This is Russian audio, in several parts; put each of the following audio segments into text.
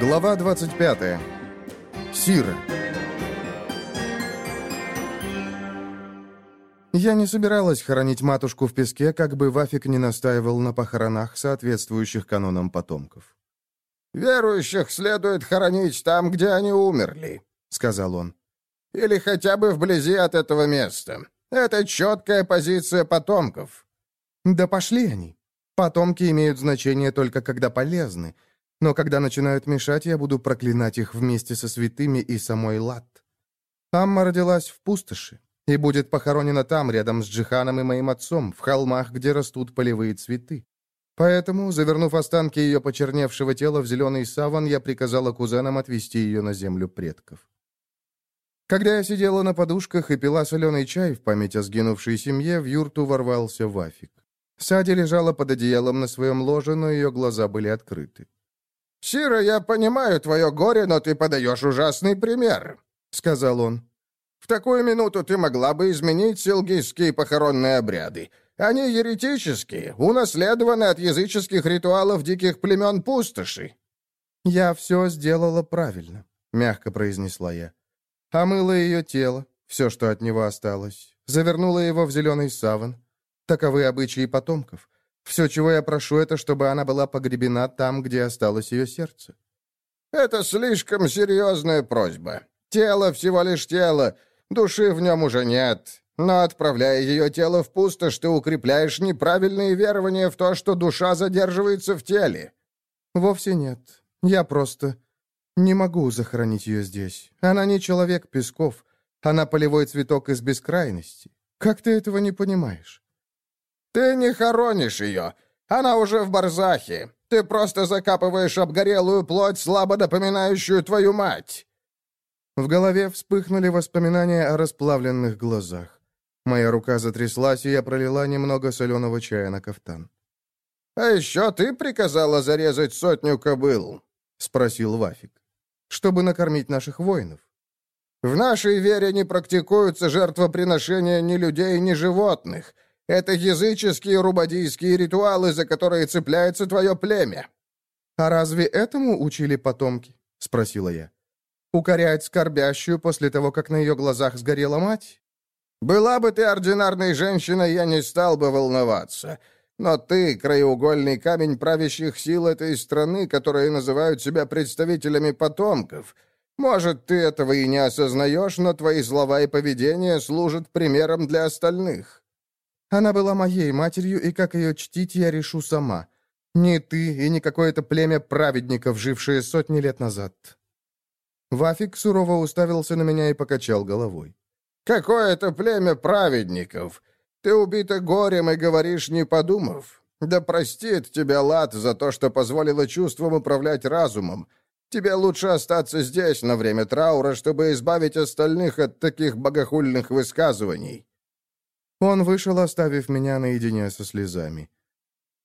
Глава 25. Сира. Я не собиралась хоронить матушку в песке, как бы Вафик не настаивал на похоронах, соответствующих канонам потомков. «Верующих следует хоронить там, где они умерли», — сказал он. «Или хотя бы вблизи от этого места. Это четкая позиция потомков». «Да пошли они. Потомки имеют значение только когда полезны, но когда начинают мешать, я буду проклинать их вместе со святыми и самой Лат. Амма родилась в пустоши и будет похоронена там, рядом с Джиханом и моим отцом, в холмах, где растут полевые цветы. Поэтому, завернув останки ее почерневшего тела в зеленый саван, я приказала кузенам отвезти ее на землю предков. Когда я сидела на подушках и пила соленый чай в память о сгинувшей семье, в юрту ворвался Вафик. Сади лежала под одеялом на своем ложе, но ее глаза были открыты. «Сира, я понимаю твое горе, но ты подаешь ужасный пример», — сказал он. «В такую минуту ты могла бы изменить силгийские похоронные обряды. Они еретические, унаследованы от языческих ритуалов диких племен пустоши». «Я все сделала правильно», — мягко произнесла я. Омыла ее тело, все, что от него осталось, завернула его в зеленый саван. Таковы обычаи потомков. Все, чего я прошу, это чтобы она была погребена там, где осталось ее сердце». «Это слишком серьезная просьба. Тело всего лишь тело, души в нем уже нет. Но отправляя ее тело в пустошь, ты укрепляешь неправильные верования в то, что душа задерживается в теле». «Вовсе нет. Я просто не могу захоронить ее здесь. Она не человек Песков. Она полевой цветок из бескрайности. Как ты этого не понимаешь?» «Ты не хоронишь ее. Она уже в барзахе. Ты просто закапываешь обгорелую плоть, слабо напоминающую твою мать». В голове вспыхнули воспоминания о расплавленных глазах. Моя рука затряслась, и я пролила немного соленого чая на кафтан. «А еще ты приказала зарезать сотню кобыл?» — спросил Вафик. «Чтобы накормить наших воинов». «В нашей вере не практикуются жертвоприношения ни людей, ни животных. Это языческие рубадийские ритуалы, за которые цепляется твое племя». «А разве этому учили потомки?» — спросила я. «Укорять скорбящую после того, как на ее глазах сгорела мать?» «Была бы ты ординарной женщиной, я не стал бы волноваться. Но ты — краеугольный камень правящих сил этой страны, которые называют себя представителями потомков. Может, ты этого и не осознаешь, но твои слова и поведение служат примером для остальных». Она была моей матерью, и как ее чтить, я решу сама. Не ты и не какое-то племя праведников, жившие сотни лет назад». Вафик сурово уставился на меня и покачал головой. «Какое это племя праведников? Ты убита горем и говоришь, не подумав. Да простит тебя Лад за то, что позволила чувствам управлять разумом. Тебе лучше остаться здесь на время траура, чтобы избавить остальных от таких богохульных высказываний». Он вышел, оставив меня наедине со слезами.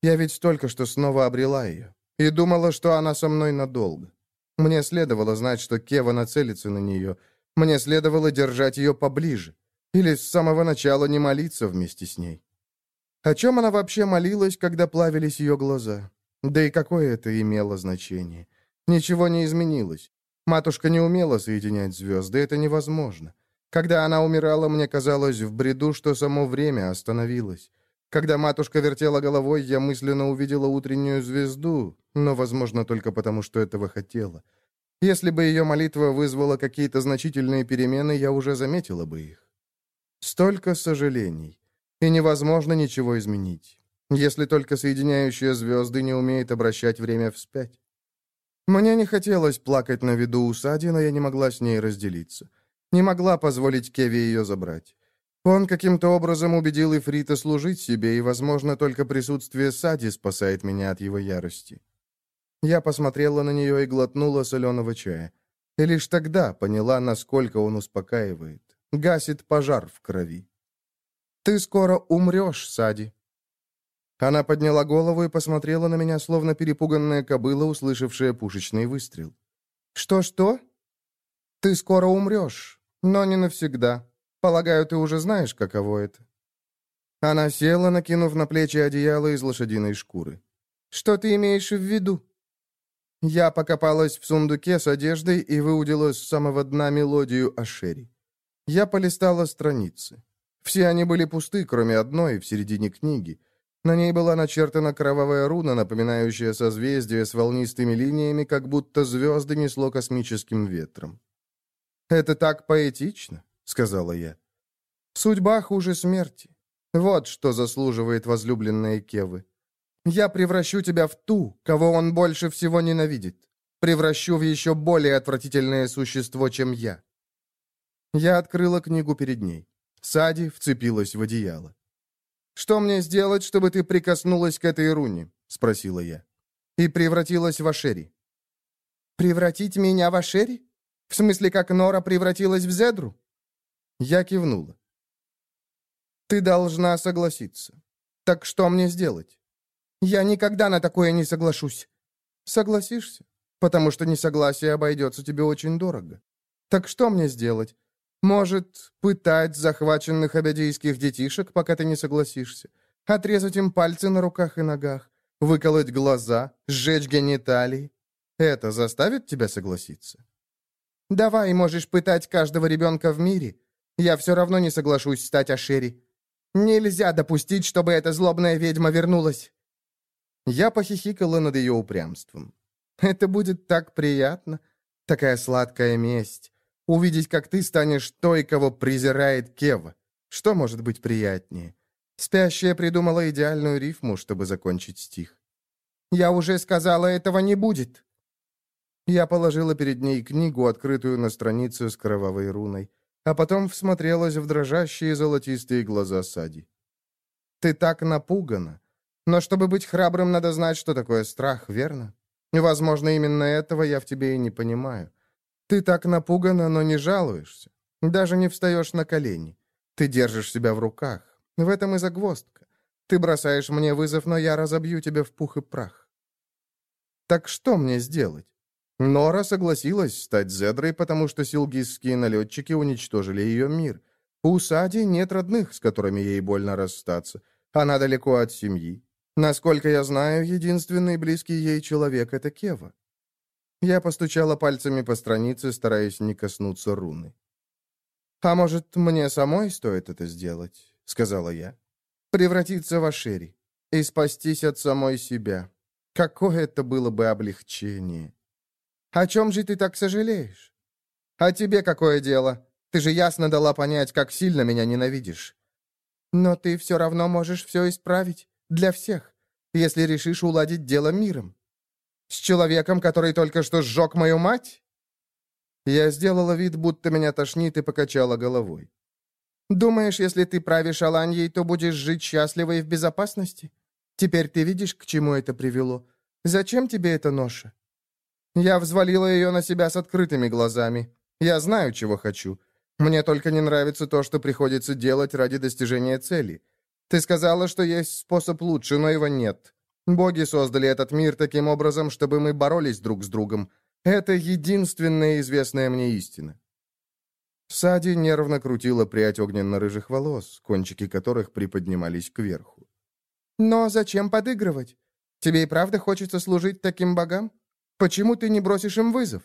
Я ведь только что снова обрела ее. И думала, что она со мной надолго. Мне следовало знать, что Кева нацелится на нее. Мне следовало держать ее поближе. Или с самого начала не молиться вместе с ней. О чем она вообще молилась, когда плавились ее глаза? Да и какое это имело значение? Ничего не изменилось. Матушка не умела соединять звезды, это невозможно. Когда она умирала, мне казалось в бреду, что само время остановилось. Когда матушка вертела головой, я мысленно увидела утреннюю звезду, но, возможно, только потому, что этого хотела. Если бы ее молитва вызвала какие-то значительные перемены, я уже заметила бы их. Столько сожалений. И невозможно ничего изменить, если только соединяющая звезды не умеет обращать время вспять. Мне не хотелось плакать на виду у но я не могла с ней разделиться. Не могла позволить Кеви ее забрать. Он каким-то образом убедил Ифрита служить себе, и, возможно, только присутствие Сади спасает меня от его ярости. Я посмотрела на нее и глотнула соленого чая. И лишь тогда поняла, насколько он успокаивает. Гасит пожар в крови. «Ты скоро умрешь, Сади». Она подняла голову и посмотрела на меня, словно перепуганная кобыла, услышавшая пушечный выстрел. «Что-что?» «Ты скоро умрешь. Но не навсегда. Полагаю, ты уже знаешь, каково это». Она села, накинув на плечи одеяло из лошадиной шкуры. «Что ты имеешь в виду?» Я покопалась в сундуке с одеждой и выудила с самого дна мелодию Ашери. Я полистала страницы. Все они были пусты, кроме одной, в середине книги. На ней была начертана кровавая руна, напоминающая созвездие с волнистыми линиями, как будто звезды несло космическим ветром. «Это так поэтично», — сказала я. «Судьба хуже смерти. Вот что заслуживает возлюбленная Кевы. Я превращу тебя в ту, кого он больше всего ненавидит. Превращу в еще более отвратительное существо, чем я». Я открыла книгу перед ней. Сади вцепилась в одеяло. «Что мне сделать, чтобы ты прикоснулась к этой руне?» — спросила я. «И превратилась в Ашери». «Превратить меня в Ашери? В смысле, как Нора превратилась в Зедру?» Я кивнула. «Ты должна согласиться. Так что мне сделать?» «Я никогда на такое не соглашусь». «Согласишься? Потому что несогласие обойдется тебе очень дорого. Так что мне сделать? Может, пытать захваченных абядийских детишек, пока ты не согласишься? Отрезать им пальцы на руках и ногах? Выколоть глаза? Сжечь гениталии? Это заставит тебя согласиться? Давай, можешь пытать каждого ребенка в мире. Я все равно не соглашусь стать Ашери. Нельзя допустить, чтобы эта злобная ведьма вернулась. Я похихикала над ее упрямством. Это будет так приятно. Такая сладкая месть. Увидеть, как ты станешь той, кого презирает Кева. Что может быть приятнее? Спящая придумала идеальную рифму, чтобы закончить стих. «Я уже сказала, этого не будет!» Я положила перед ней книгу, открытую на странице с кровавой руной, а потом всмотрелась в дрожащие золотистые глаза Сади. «Ты так напугана. Но чтобы быть храбрым, надо знать, что такое страх, верно? Возможно, именно этого я в тебе и не понимаю. Ты так напугана, но не жалуешься. Даже не встаешь на колени. Ты держишь себя в руках. В этом и загвоздка. Ты бросаешь мне вызов, но я разобью тебя в пух и прах. Так что мне сделать? Нора согласилась стать Зедрой, потому что силгизские налетчики уничтожили ее мир. У Сади нет родных, с которыми ей больно расстаться. Она далеко от семьи. Насколько я знаю, единственный близкий ей человек — это Кева. Я постучала пальцами по странице, стараясь не коснуться руны. «А может, мне самой стоит это сделать?» — сказала я. «Превратиться в Ашери и спастись от самой себя. Какое это было бы облегчение!» «О чем же ты так сожалеешь?» «А тебе какое дело? Ты же ясно дала понять, как сильно меня ненавидишь». «Но ты все равно можешь все исправить. Для всех, если решишь уладить дело миром. С человеком, который только что сжег мою мать?» Я сделала вид, будто меня тошнит, и покачала головой. «Думаешь, если ты правишь Аланьей, то будешь жить счастливо и в безопасности? Теперь ты видишь, к чему это привело. Зачем тебе эта ноша?» Я взвалила ее на себя с открытыми глазами. Я знаю, чего хочу. Мне только не нравится то, что приходится делать ради достижения цели. Ты сказала, что есть способ лучше, но его нет. Боги создали этот мир таким образом, чтобы мы боролись друг с другом. Это единственная известная мне истина. Сади нервно крутила прядь огненно-рыжих волос, кончики которых приподнимались кверху. «Но зачем подыгрывать? Тебе и правда хочется служить таким богам? Почему ты не бросишь им вызов?»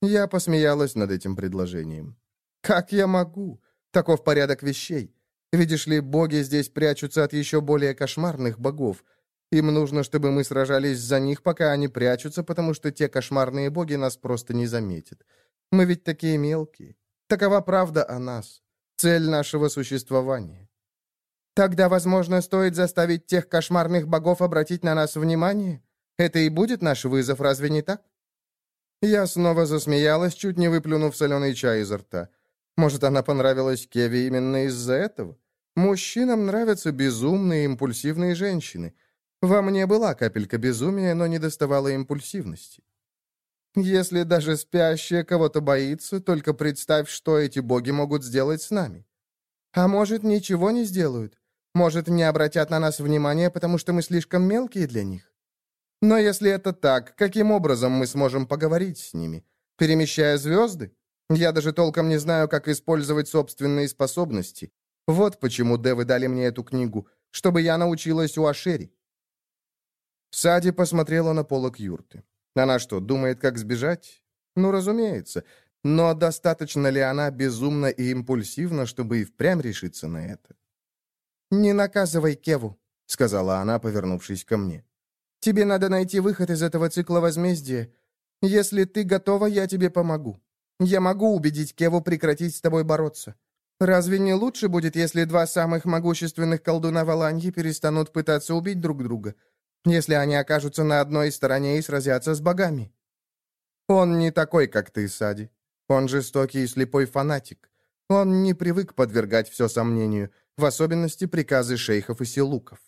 Я посмеялась над этим предложением. «Как я могу? Таков порядок вещей. Видишь ли, боги здесь прячутся от еще более кошмарных богов — им нужно, чтобы мы сражались за них, пока они прячутся, потому что те кошмарные боги нас просто не заметят. Мы ведь такие мелкие. Такова правда о нас. Цель нашего существования. Тогда, возможно, стоит заставить тех кошмарных богов обратить на нас внимание? Это и будет наш вызов, разве не так? Я снова засмеялась, чуть не выплюнув соленый чай изо рта. Может, она понравилась Кеви именно из-за этого? Мужчинам нравятся безумные, импульсивные женщины — во мне была капелька безумия, но не доставала импульсивности. Если даже спящая кого-то боится, только представь, что эти боги могут сделать с нами. А может, ничего не сделают? Может, не обратят на нас внимания, потому что мы слишком мелкие для них? Но если это так, каким образом мы сможем поговорить с ними? Перемещая звезды? Я даже толком не знаю, как использовать собственные способности. Вот почему Девы дали мне эту книгу, чтобы я научилась у Ашери. Сади посмотрела на полок юрты. Она что, думает, как сбежать? Ну, разумеется. Но достаточно ли она безумна и импульсивна, чтобы и впрямь решиться на это? «Не наказывай Кеву», — сказала она, повернувшись ко мне. «Тебе надо найти выход из этого цикла возмездия. Если ты готова, я тебе помогу. Я могу убедить Кеву прекратить с тобой бороться. Разве не лучше будет, если два самых могущественных колдуна Валаньи перестанут пытаться убить друг друга, если они окажутся на одной стороне и сразятся с богами? Он не такой, как ты, Сади. Он жестокий и слепой фанатик. Он не привык подвергать все сомнению, в особенности приказы шейхов и силуков.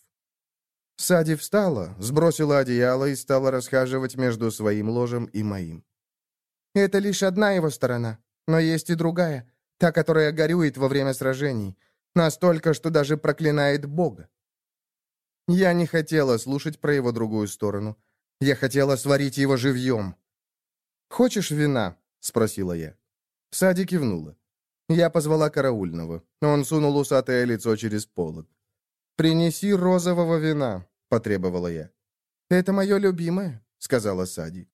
Сади встала, сбросила одеяло и стала расхаживать между своим ложем и моим. «Это лишь одна его сторона, но есть и другая, та, которая горюет во время сражений, настолько, что даже проклинает Бога. Я не хотела слушать про его другую сторону. Я хотела сварить его живьем. «Хочешь вина?» — спросила я. Сади кивнула. Я позвала караульного. Он сунул усатое лицо через полог. «Принеси розового вина», — потребовала я. «Это мое любимое», — сказала Сади.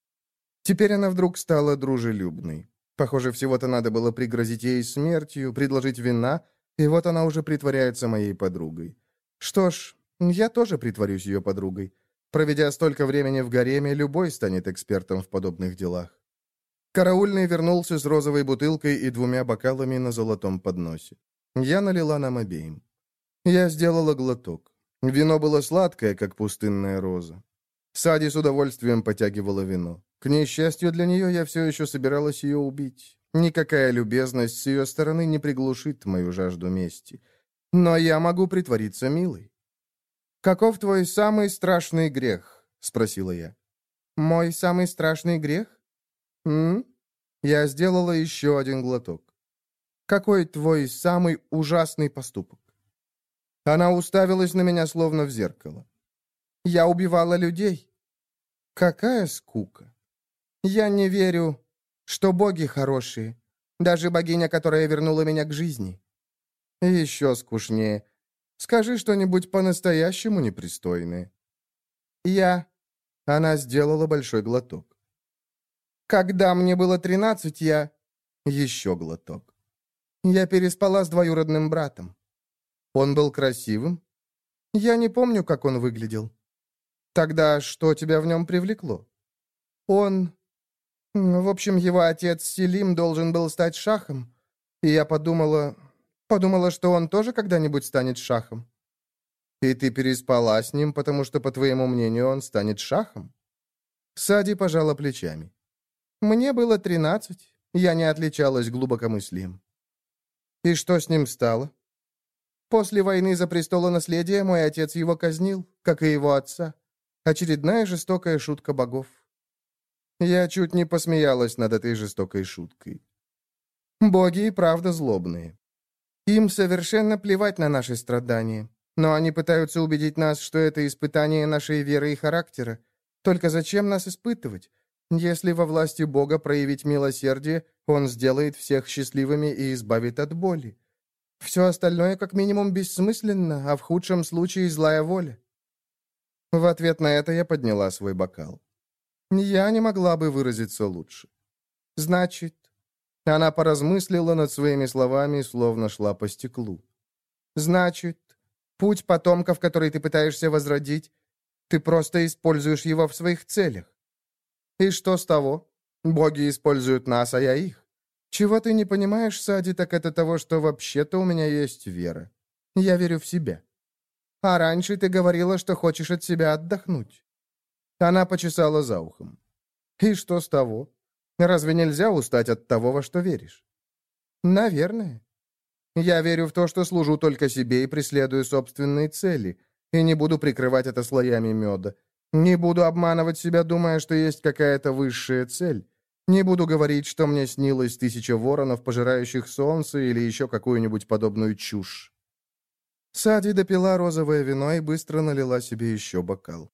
Теперь она вдруг стала дружелюбной. Похоже, всего-то надо было пригрозить ей смертью, предложить вина, и вот она уже притворяется моей подругой. Что ж, я тоже притворюсь ее подругой. Проведя столько времени в гареме, любой станет экспертом в подобных делах. Караульный вернулся с розовой бутылкой и двумя бокалами на золотом подносе. Я налила нам обеим. Я сделала глоток. Вино было сладкое, как пустынная роза. Сади с удовольствием потягивала вино. К несчастью для нее, я все еще собиралась ее убить. Никакая любезность с ее стороны не приглушит мою жажду мести. Но я могу притвориться милой. «Каков твой самый страшный грех?» — спросила я. «Мой самый страшный грех?» «М?» Я сделала еще один глоток. «Какой твой самый ужасный поступок?» Она уставилась на меня, словно в зеркало. «Я убивала людей». «Какая скука!» «Я не верю, что боги хорошие, даже богиня, которая вернула меня к жизни». «Еще скучнее. Скажи что-нибудь по-настоящему непристойное». «Я...» Она сделала большой глоток. Когда мне было тринадцать, я... Еще глоток. Я переспала с двоюродным братом. Он был красивым? Я не помню, как он выглядел. Тогда что тебя в нем привлекло? Он... В общем, его отец Селим должен был стать шахом. И я подумала... Подумала, что он тоже когда-нибудь станет шахом. И ты переспала с ним, потому что, по твоему мнению, он станет шахом? Сади пожала плечами. Мне было тринадцать. Я не отличалась глубокомыслием. И что с ним стало? После войны за престолонаследие мой отец его казнил, как и его отца. Очередная жестокая шутка богов. Я чуть не посмеялась над этой жестокой шуткой. Боги и правда злобные. Им совершенно плевать на наши страдания, но они пытаются убедить нас, что это испытание нашей веры и характера. Только зачем нас испытывать? Если во власти Бога проявить милосердие, Он сделает всех счастливыми и избавит от боли. Все остальное как минимум бессмысленно, а в худшем случае злая воля. В ответ на это я подняла свой бокал. Я не могла бы выразиться лучше. Значит, она поразмыслила над своими словами, словно шла по стеклу. Значит, путь потомков, который ты пытаешься возродить, ты просто используешь его в своих целях. И что с того? Боги используют нас, а я их. Чего ты не понимаешь, Сади, так это того, что вообще-то у меня есть вера. Я верю в себя. А раньше ты говорила, что хочешь от себя отдохнуть. Она почесала за ухом. И что с того? Разве нельзя устать от того, во что веришь? Наверное. Я верю в то, что служу только себе и преследую собственные цели, и не буду прикрывать это слоями меда. Не буду обманывать себя, думая, что есть какая-то высшая цель. Не буду говорить, что мне снилось тысяча воронов, пожирающих солнце, или еще какую-нибудь подобную чушь. Сади допила розовое вино и быстро налила себе еще бокал.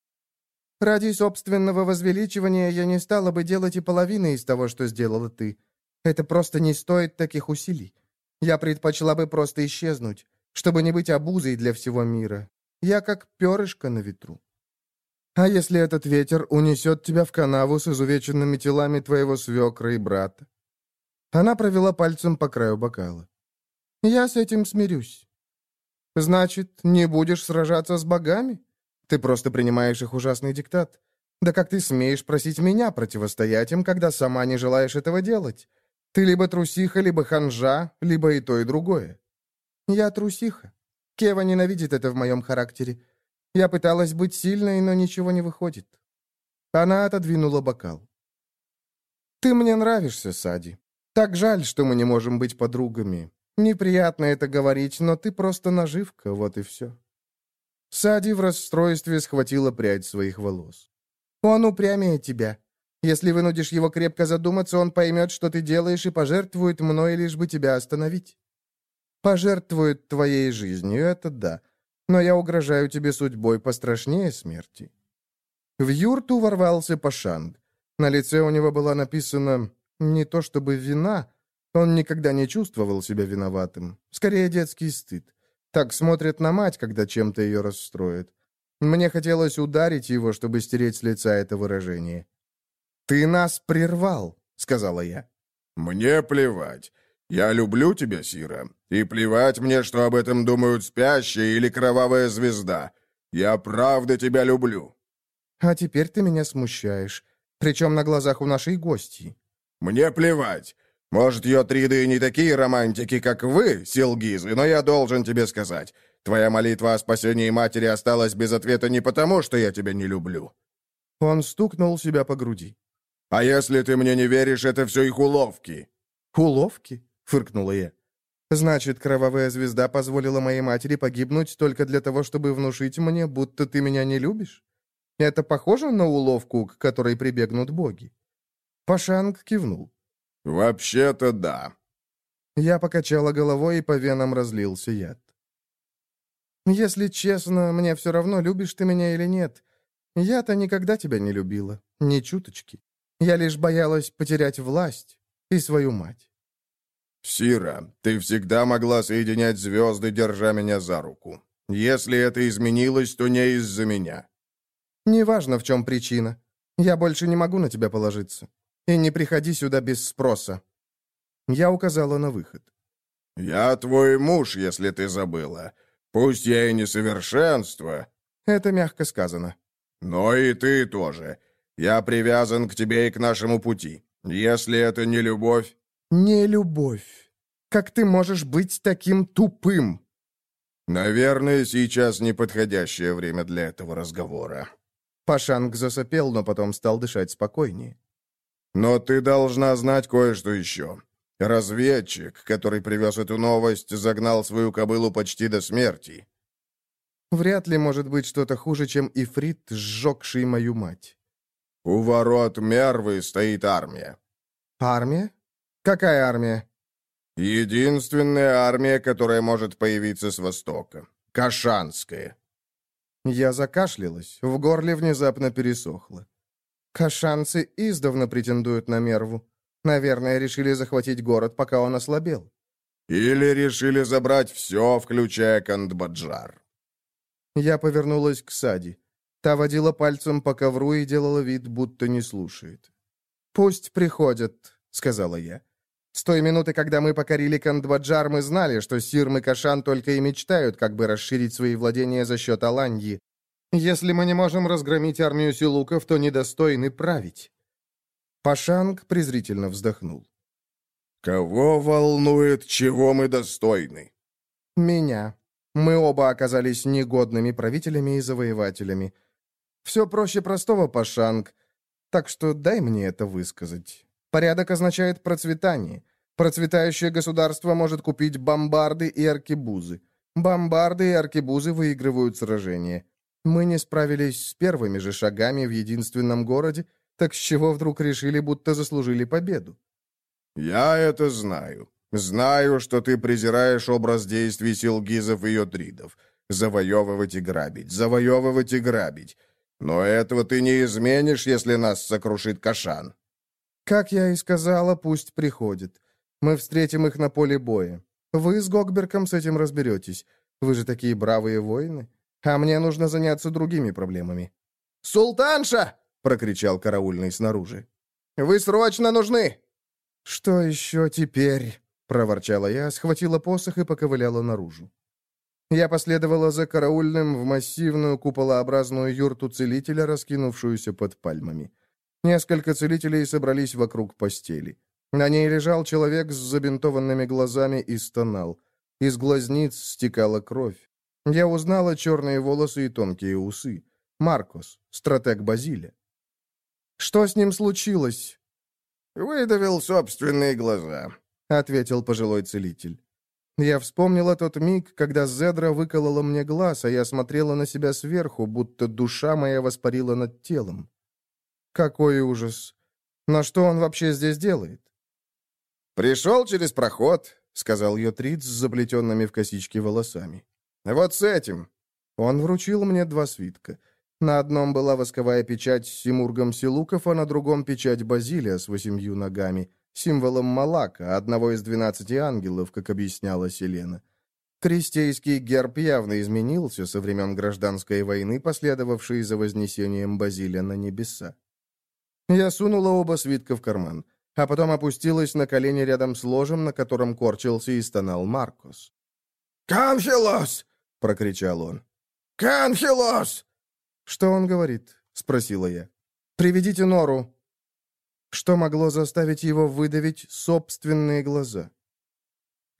«Ради собственного возвеличивания я не стала бы делать и половины из того, что сделала ты. Это просто не стоит таких усилий. Я предпочла бы просто исчезнуть, чтобы не быть обузой для всего мира. Я как перышко на ветру». А если этот ветер унесет тебя в канаву с изувеченными телами твоего свекра и брата?» Она провела пальцем по краю бокала. «Я с этим смирюсь». «Значит, не будешь сражаться с богами? Ты просто принимаешь их ужасный диктат. Да как ты смеешь просить меня противостоять им, когда сама не желаешь этого делать? Ты либо трусиха, либо ханжа, либо и то, и другое». «Я трусиха. Кева ненавидит это в моем характере. Я пыталась быть сильной, но ничего не выходит». Она отодвинула бокал. «Ты мне нравишься, Сади. Так жаль, что мы не можем быть подругами. Неприятно это говорить, но ты просто наживка, вот и все». Сади в расстройстве схватила прядь своих волос. «Он упрямее тебя. Если вынудишь его крепко задуматься, он поймет, что ты делаешь, и пожертвует мной, лишь бы тебя остановить. Пожертвует твоей жизнью, это да. Но я угрожаю тебе судьбой пострашнее смерти». В юрту ворвался Пашанг. На лице у него была написана не то чтобы вина, он никогда не чувствовал себя виноватым, скорее детский стыд. Так смотрит на мать, когда чем-то ее расстроит. Мне хотелось ударить его, чтобы стереть с лица это выражение. «Ты нас прервал», — сказала я. «Мне плевать. Я люблю тебя, Сира, и плевать мне, что об этом думают спящие или кровавая звезда. Я правда тебя люблю». «А теперь ты меня смущаешь, причем на глазах у нашей гости». «Мне плевать. Может, Йотриды не такие романтики, как вы, Силгизы, но я должен тебе сказать. Твоя молитва о спасении матери осталась без ответа не потому, что я тебя не люблю». Он стукнул себя по груди. «А если ты мне не веришь, это все их уловки». «Уловки?» — фыркнула я. «Значит, кровавая звезда позволила моей матери погибнуть только для того, чтобы внушить мне, будто ты меня не любишь? Это похоже на уловку, к которой прибегнут боги?» Пашанг кивнул. «Вообще-то да». Я покачала головой, и по венам разлился яд. «Если честно, мне все равно, любишь ты меня или нет. Я-то никогда тебя не любила, ни чуточки. Я лишь боялась потерять власть и свою мать». «Сира, ты всегда могла соединять звезды, держа меня за руку. Если это изменилось, то не из-за меня». «Неважно, в чем причина. Я больше не могу на тебя положиться. И не приходи сюда без спроса». Я указала на выход. «Я твой муж, если ты забыла. Пусть я и не совершенство». Это мягко сказано. «Но и ты тоже. Я привязан к тебе и к нашему пути. Если это не любовь...» «Не любовь. Как ты можешь быть таким тупым?» «Наверное, сейчас неподходящее время для этого разговора». Пашанг засопел, но потом стал дышать спокойнее. Но ты должна знать кое-что еще. Разведчик, который привез эту новость, загнал свою кобылу почти до смерти. Вряд ли может быть что-то хуже, чем Ифрит, сжегший мою мать. У ворот Мервы стоит армия. Армия? Какая армия? Единственная армия, которая может появиться с востока. Кашанская. Я закашлялась, в горле внезапно пересохло. Кашанцы издавна претендуют на Мерву. Наверное, решили захватить город, пока он ослабел. Или решили забрать все, включая Кандбаджар. Я повернулась к Сади. Та водила пальцем по ковру и делала вид, будто не слушает. «Пусть приходят», — сказала я. «С той минуты, когда мы покорили Кандбаджар, мы знали, что Сирм и Кашан только и мечтают, как бы расширить свои владения за счет Аланьи. Если мы не можем разгромить армию силуков, то недостойны править». Пашанг презрительно вздохнул. «Кого волнует, чего мы достойны?» «Меня. Мы оба оказались негодными правителями и завоевателями. Все проще простого, Пашанг, так что дай мне это высказать. Порядок означает процветание. Процветающее государство может купить бомбарды и аркебузы. Бомбарды и аркебузы выигрывают сражения. Мы не справились с первыми же шагами в единственном городе, так с чего вдруг решили, будто заслужили победу? «Я это знаю. Знаю, что ты презираешь образ действий силгизов и йотридов. Завоевывать и грабить, завоевывать и грабить. Но этого ты не изменишь, если нас сокрушит Кашан». «Как я и сказала, пусть приходит. Мы встретим их на поле боя. Вы с Гогберком с этим разберетесь. Вы же такие бравые воины. А мне нужно заняться другими проблемами». «Султанша!» — прокричал караульный снаружи. «Вы срочно нужны!» «Что еще теперь?» — проворчала я, схватила посох и поковыляла наружу. Я последовала за караульным в массивную куполообразную юрту целителя, раскинувшуюся под пальмами. Несколько целителей собрались вокруг постели. На ней лежал человек с забинтованными глазами и стонал. Из глазниц стекала кровь. Я узнала черные волосы и тонкие усы. Маркос, стратег Базиля. «Что с ним случилось?» «Выдавил собственные глаза», — ответил пожилой целитель. Я вспомнила тот миг, когда Зедра выколола мне глаз, а я смотрела на себя сверху, будто душа моя воспарила над телом. Какой ужас! Но что он вообще здесь делает? «Пришел через проход», — сказал Йотрид с заплетенными в косички волосами. «Вот с этим». Он вручил мне два свитка. На одном была восковая печать с Симургом Силуков, а на другом печать Базилия с восемью ногами — символом Малака, одного из двенадцати ангелов, как объясняла Селена. Крестейский герб явно изменился со времен гражданской войны, последовавшей за вознесением Базилия на небеса. Я сунула оба свитка в карман, а потом опустилась на колени рядом с ложем, на котором корчился и стонал Маркос. «Канхелос!» — прокричал он. «Канхелос!» «Что он говорит?» — спросила я. «Приведите Нору». Что могло заставить его выдавить собственные глаза?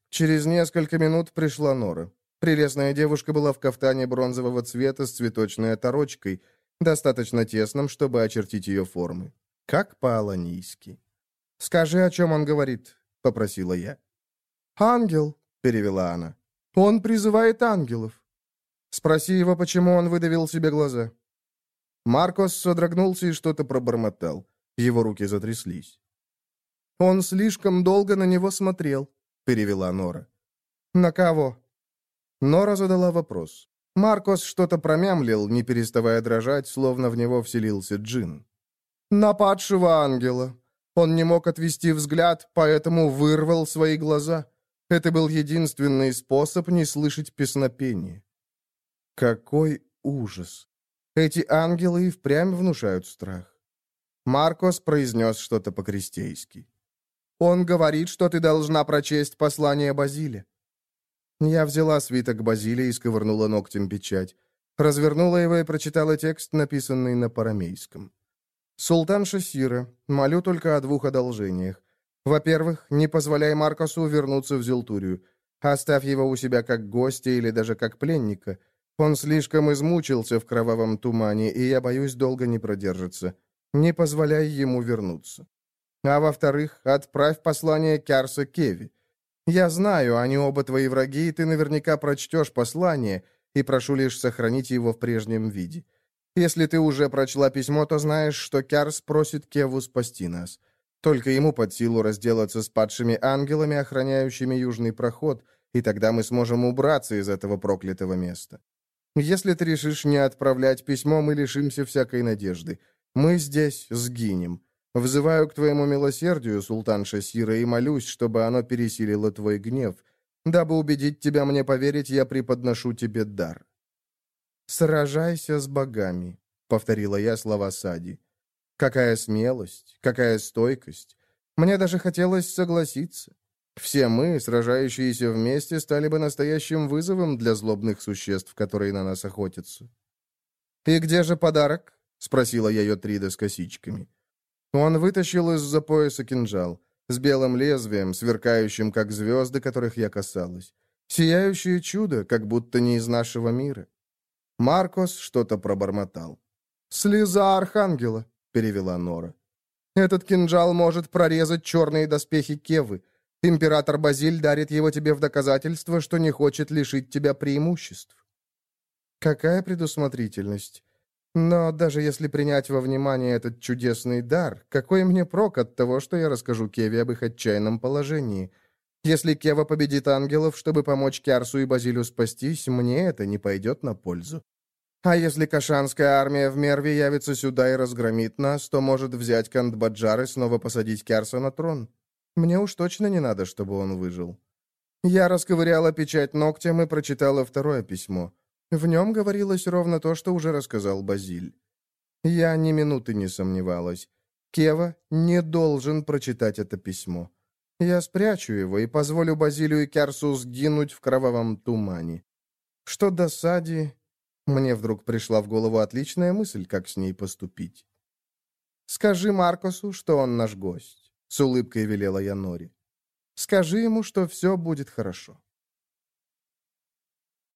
Через несколько минут пришла Нора. Прелестная девушка была в кафтане бронзового цвета с цветочной оторочкой, достаточно тесным, чтобы очертить ее формы. Как по-аланийски. «Скажи, о чем он говорит», — попросила я. «Ангел», — перевела она. «Он призывает ангелов». Спроси его, почему он выдавил себе глаза. Маркос содрогнулся и что-то пробормотал. Его руки затряслись. «Он слишком долго на него смотрел», — перевела Нора. «На кого?» Нора задала вопрос. Маркос что-то промямлил, не переставая дрожать, словно в него вселился джин. «На падшего ангела. Он не мог отвести взгляд, поэтому вырвал свои глаза. Это был единственный способ не слышать песнопения». Какой ужас! Эти ангелы и впрямь внушают страх. Маркос произнес что-то по-крестейски. «Он говорит, что ты должна прочесть послание Базиле». Я взяла свиток Базилия и сковырнула ногтем печать. Развернула его и прочитала текст, написанный на парамейском. «Султан Шасира, молю только о двух одолжениях. Во-первых, не позволяй Маркосу вернуться в Зелтурию. Оставь его у себя как гостя или даже как пленника. Он слишком измучился в кровавом тумане, и я боюсь, долго не продержится. Не позволяй ему вернуться. А во-вторых, отправь послание Кярса Кеви. Я знаю, они оба твои враги, и ты наверняка прочтешь послание, и прошу лишь сохранить его в прежнем виде. Если ты уже прочла письмо, то знаешь, что Кярс просит Кеву спасти нас. Только ему под силу разделаться с падшими ангелами, охраняющими южный проход, и тогда мы сможем убраться из этого проклятого места. Если ты решишь не отправлять письмо, мы лишимся всякой надежды. Мы здесь сгинем. Взываю к твоему милосердию, султан Шасира, и молюсь, чтобы оно пересилило твой гнев. Дабы убедить тебя мне поверить, я преподношу тебе дар». «Сражайся с богами», — повторила я слова Сади. «Какая смелость, какая стойкость. Мне даже хотелось согласиться. Все мы, сражающиеся вместе, стали бы настоящим вызовом для злобных существ, которые на нас охотятся». «И где же подарок?» — спросила я ее Трида с косичками. Он вытащил из-за пояса кинжал, с белым лезвием, сверкающим, как звезды, которых я касалась. Сияющее чудо, как будто не из нашего мира. Маркос что-то пробормотал. «Слеза Архангела», — перевела Нора. «Этот кинжал может прорезать черные доспехи Кевы. Император Базиль дарит его тебе в доказательство, что не хочет лишить тебя преимуществ». «Какая предусмотрительность!» Но даже если принять во внимание этот чудесный дар, какой мне прок от того, что я расскажу Кеве об их отчаянном положении? Если Кева победит ангелов, чтобы помочь Кярсу и Базилю спастись, мне это не пойдет на пользу. А если Кашанская армия в Мерве явится сюда и разгромит нас, то может взять Кандбаджар и снова посадить Кярса на трон. Мне уж точно не надо, чтобы он выжил. Я расковыряла печать ногтем и прочитала второе письмо. В нем говорилось ровно то, что уже рассказал Базиль. Я ни минуты не сомневалась. Кева не должен прочитать это письмо. Я спрячу его и позволю Базилию и Кярсу сгинуть в кровавом тумане. Что до Сади, мне вдруг пришла в голову отличная мысль, как с ней поступить. «Скажи Маркосу, что он наш гость», — с улыбкой велела я Нори. «Скажи ему, что все будет хорошо».